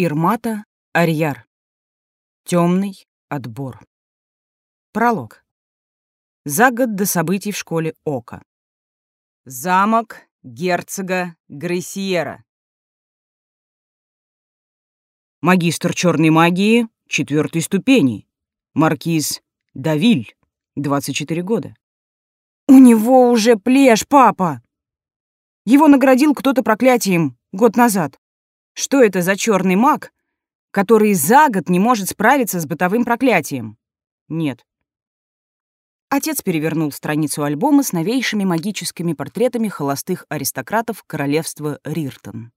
Ирмата Арьяр. Темный отбор. Пролог. За год до событий в школе Ока. Замок герцога Грейсиера. Магистр черной магии четвертой ступени. Маркиз Давиль, 24 года. У него уже плешь, папа. Его наградил кто-то проклятием год назад. Что это за черный маг, который за год не может справиться с бытовым проклятием? Нет. Отец перевернул страницу альбома с новейшими магическими портретами холостых аристократов королевства Риртон.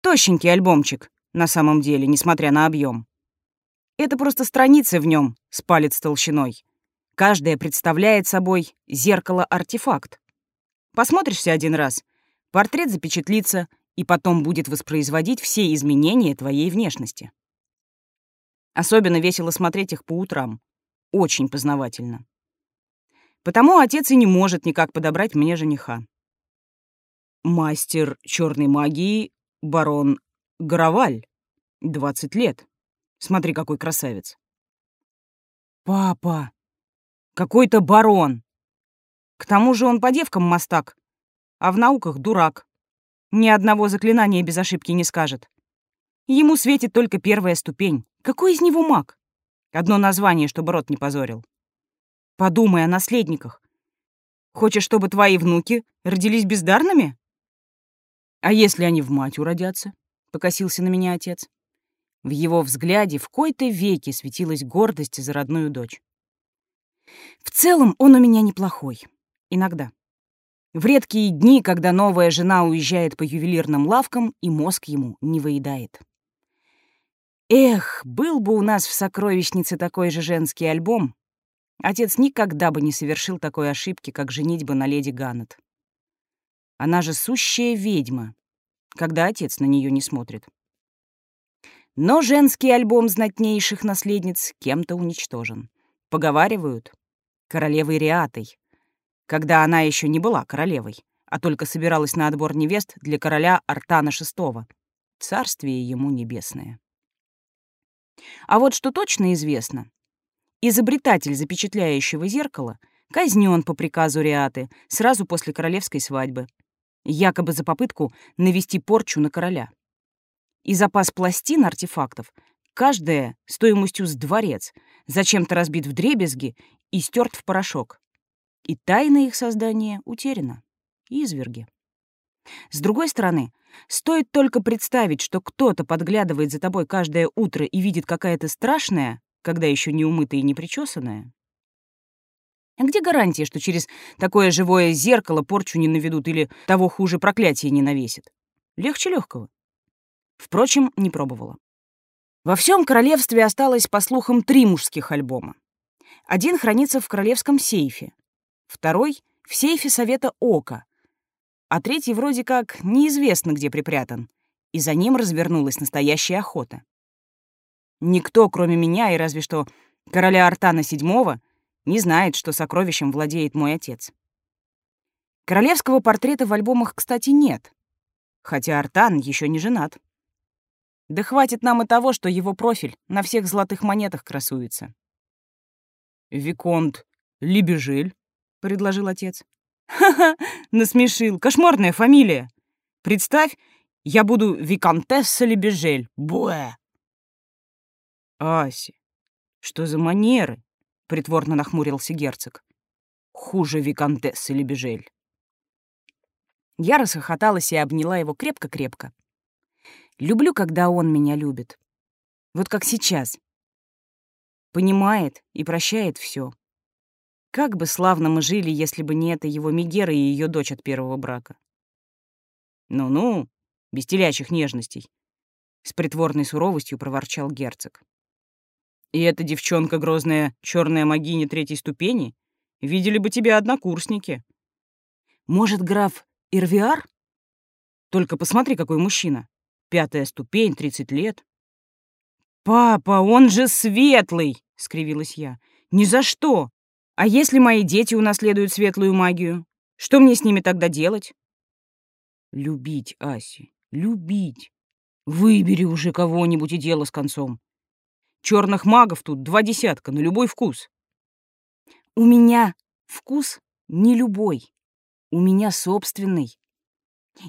Тощенький альбомчик, на самом деле, несмотря на объем. Это просто страницы в нем с палец толщиной. Каждая представляет собой зеркало-артефакт. Посмотришься один раз, портрет запечатлится, и потом будет воспроизводить все изменения твоей внешности. Особенно весело смотреть их по утрам. Очень познавательно. Потому отец и не может никак подобрать мне жениха. Мастер черной магии барон Гороваль, 20 лет. Смотри, какой красавец. Папа, какой-то барон. К тому же он по девкам мастак, а в науках дурак. Ни одного заклинания без ошибки не скажет. Ему светит только первая ступень. Какой из него маг? Одно название, чтобы рот не позорил. Подумай о наследниках. Хочешь, чтобы твои внуки родились бездарными? А если они в мать уродятся? Покосился на меня отец. В его взгляде в кои-то веки светилась гордость за родную дочь. В целом он у меня неплохой. Иногда. В редкие дни, когда новая жена уезжает по ювелирным лавкам, и мозг ему не выедает. Эх, был бы у нас в сокровищнице такой же женский альбом, отец никогда бы не совершил такой ошибки, как женитьба на леди Ганнет. Она же сущая ведьма, когда отец на нее не смотрит. Но женский альбом знатнейших наследниц кем-то уничтожен. Поговаривают, королевой Риатой, когда она еще не была королевой, а только собиралась на отбор невест для короля Артана VI. Царствие ему небесное. А вот что точно известно. Изобретатель запечатляющего зеркала казнен по приказу Риаты сразу после королевской свадьбы, якобы за попытку навести порчу на короля. И запас пластин артефактов, каждая стоимостью с дворец, зачем-то разбит в дребезги и стерт в порошок и тайна их создания утеряна. Изверги. С другой стороны, стоит только представить, что кто-то подглядывает за тобой каждое утро и видит какая-то страшная, когда еще не умытая и не причесанная. А где гарантия, что через такое живое зеркало порчу не наведут или того хуже проклятие не навесит? Легче легкого. Впрочем, не пробовала. Во всем королевстве осталось, по слухам, три мужских альбома. Один хранится в королевском сейфе, второй — в сейфе Совета Ока, а третий вроде как неизвестно где припрятан, и за ним развернулась настоящая охота. Никто, кроме меня и разве что короля Артана VII, не знает, что сокровищем владеет мой отец. Королевского портрета в альбомах, кстати, нет, хотя Артан еще не женат. Да хватит нам и того, что его профиль на всех золотых монетах красуется. Виконт Либежель — предложил отец. «Ха-ха!» — насмешил. «Кошмарная фамилия! Представь, я буду Викантесса Лебежель. Буэ!» «Аси, что за манеры?» — притворно нахмурился герцог. «Хуже Викантессы Лебежель». Я расхохоталась и обняла его крепко-крепко. Люблю, когда он меня любит. Вот как сейчас. Понимает и прощает все. Как бы славно мы жили, если бы не это его Мегера и ее дочь от первого брака. Ну-ну, без телячьих нежностей. С притворной суровостью проворчал герцог. И эта девчонка грозная черная магиня третьей ступени? Видели бы тебя однокурсники. Может, граф Ирвиар? Только посмотри, какой мужчина. Пятая ступень, тридцать лет. «Папа, он же светлый!» — скривилась я. «Ни за что! А если мои дети унаследуют светлую магию? Что мне с ними тогда делать? Любить, Аси, любить. Выбери уже кого-нибудь и дело с концом. Черных магов тут два десятка, на любой вкус. У меня вкус не любой. У меня собственный.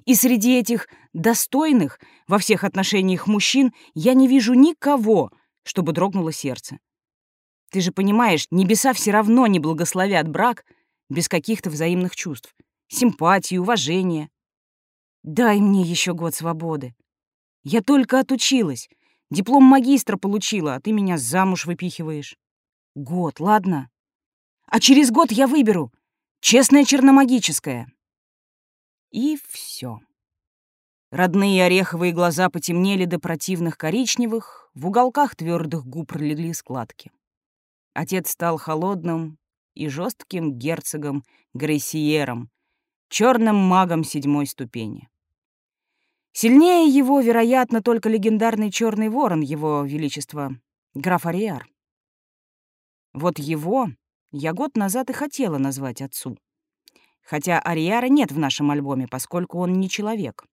И среди этих достойных во всех отношениях мужчин я не вижу никого, чтобы дрогнуло сердце. Ты же понимаешь, небеса все равно не благословят брак без каких-то взаимных чувств, симпатии, уважения. Дай мне еще год свободы. Я только отучилась, диплом магистра получила, а ты меня замуж выпихиваешь. Год, ладно? А через год я выберу. Честное черномагическое. И все. Родные ореховые глаза потемнели до противных коричневых, в уголках твердых губ пролегли складки. Отец стал холодным и жестким герцогом Грейсиером, черным магом седьмой ступени. Сильнее его, вероятно, только легендарный черный ворон его величества, граф Ариар. Вот его я год назад и хотела назвать отцу. Хотя Ариара нет в нашем альбоме, поскольку он не человек.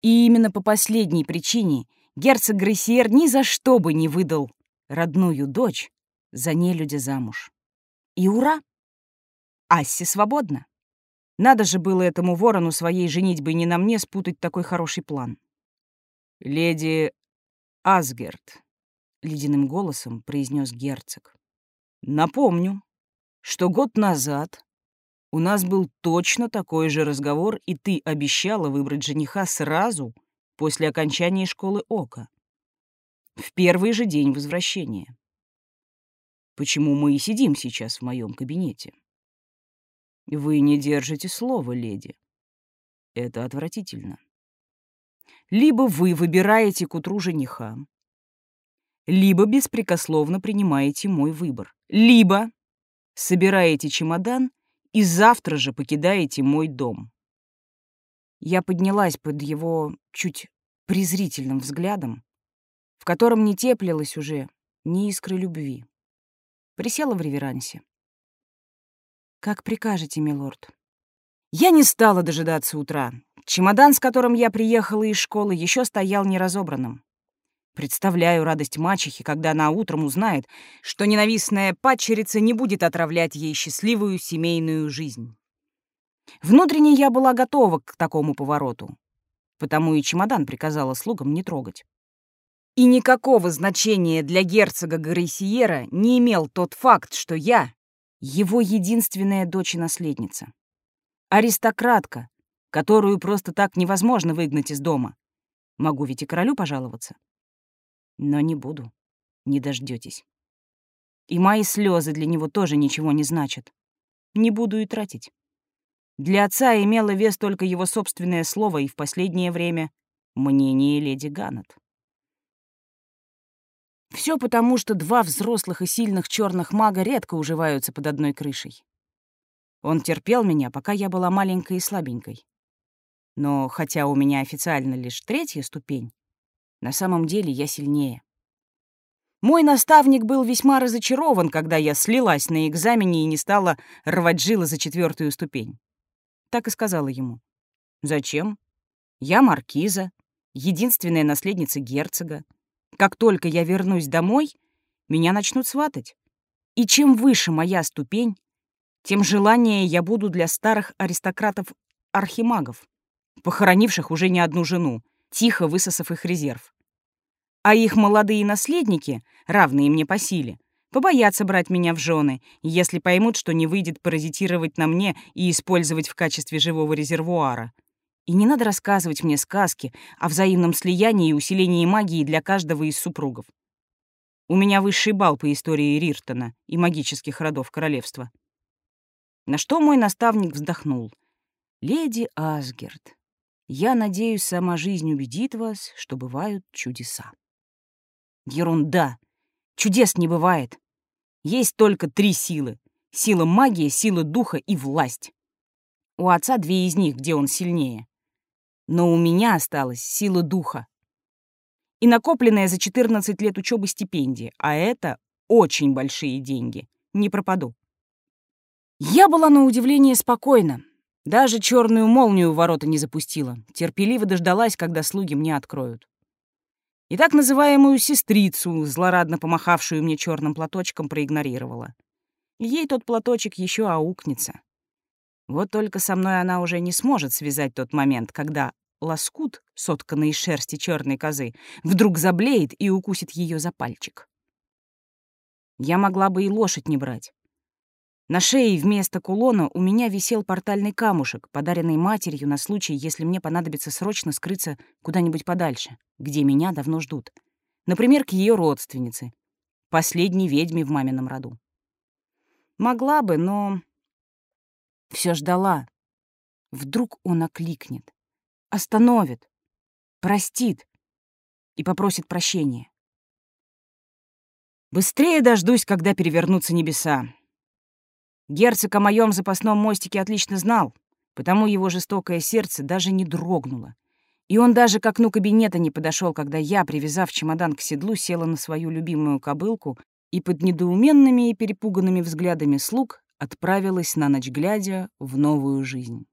И именно по последней причине герцог Грессиер ни за что бы не выдал родную дочь за нелюдя замуж. И ура! Асси свободна. Надо же было этому ворону своей женитьбой не на мне спутать такой хороший план. «Леди Асгерт», — ледяным голосом произнес герцог. «Напомню, что год назад у нас был точно такой же разговор, и ты обещала выбрать жениха сразу после окончания школы Ока, в первый же день возвращения. Почему мы и сидим сейчас в моем кабинете?» Вы не держите слова, леди. Это отвратительно. Либо вы выбираете к утру жениха, либо беспрекословно принимаете мой выбор, либо собираете чемодан и завтра же покидаете мой дом. Я поднялась под его чуть презрительным взглядом, в котором не теплилась уже ни искры любви. Присела в реверансе. «Как прикажете, милорд». Я не стала дожидаться утра. Чемодан, с которым я приехала из школы, еще стоял неразобранным. Представляю радость мачехи, когда она утром узнает, что ненавистная падчерица не будет отравлять ей счастливую семейную жизнь. Внутренне я была готова к такому повороту, потому и чемодан приказала слугам не трогать. И никакого значения для герцога Гарисиера не имел тот факт, что я его единственная дочь и наследница. Аристократка, которую просто так невозможно выгнать из дома. Могу ведь и королю пожаловаться. Но не буду, не дождетесь. И мои слезы для него тоже ничего не значат. Не буду и тратить. Для отца имело вес только его собственное слово и в последнее время мнение леди Ганнет. Все потому, что два взрослых и сильных черных мага редко уживаются под одной крышей. Он терпел меня, пока я была маленькой и слабенькой. Но хотя у меня официально лишь третья ступень, на самом деле я сильнее. Мой наставник был весьма разочарован, когда я слилась на экзамене и не стала рвать жилы за четвертую ступень. Так и сказала ему. «Зачем? Я маркиза, единственная наследница герцога. Как только я вернусь домой, меня начнут сватать. И чем выше моя ступень, тем желание я буду для старых аристократов-архимагов, похоронивших уже не одну жену, тихо высосав их резерв. А их молодые наследники, равные мне по силе, побоятся брать меня в жены, если поймут, что не выйдет паразитировать на мне и использовать в качестве живого резервуара. И не надо рассказывать мне сказки о взаимном слиянии и усилении магии для каждого из супругов. У меня высший бал по истории Риртона и магических родов королевства. На что мой наставник вздохнул. «Леди Асгерт, я надеюсь, сама жизнь убедит вас, что бывают чудеса». Ерунда. Чудес не бывает. Есть только три силы. Сила магии, сила духа и власть. У отца две из них, где он сильнее но у меня осталась сила духа. И накопленная за 14 лет учебы стипендия, а это очень большие деньги. Не пропаду. Я была на удивление спокойна. Даже черную молнию в ворота не запустила. Терпеливо дождалась, когда слуги мне откроют. и так называемую сестрицу, злорадно помахавшую мне черным платочком, проигнорировала. Ей тот платочек еще аукнется. Вот только со мной она уже не сможет связать тот момент, когда лоскут, сотканный из шерсти черной козы, вдруг заблеет и укусит ее за пальчик. Я могла бы и лошадь не брать. На шее вместо кулона у меня висел портальный камушек, подаренный матерью на случай, если мне понадобится срочно скрыться куда-нибудь подальше, где меня давно ждут. Например, к ее родственнице, последней ведьме в мамином роду. Могла бы, но все ждала. Вдруг он окликнет, остановит, простит и попросит прощения. Быстрее дождусь, когда перевернутся небеса. Герцог о моем запасном мостике отлично знал, потому его жестокое сердце даже не дрогнуло. И он даже к окну кабинета не подошел, когда я, привязав чемодан к седлу, села на свою любимую кобылку и под недоуменными и перепуганными взглядами слуг отправилась на ночь глядя в новую жизнь.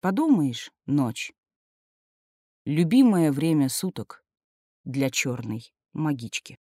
Подумаешь, ночь. Любимое время суток для черной магички.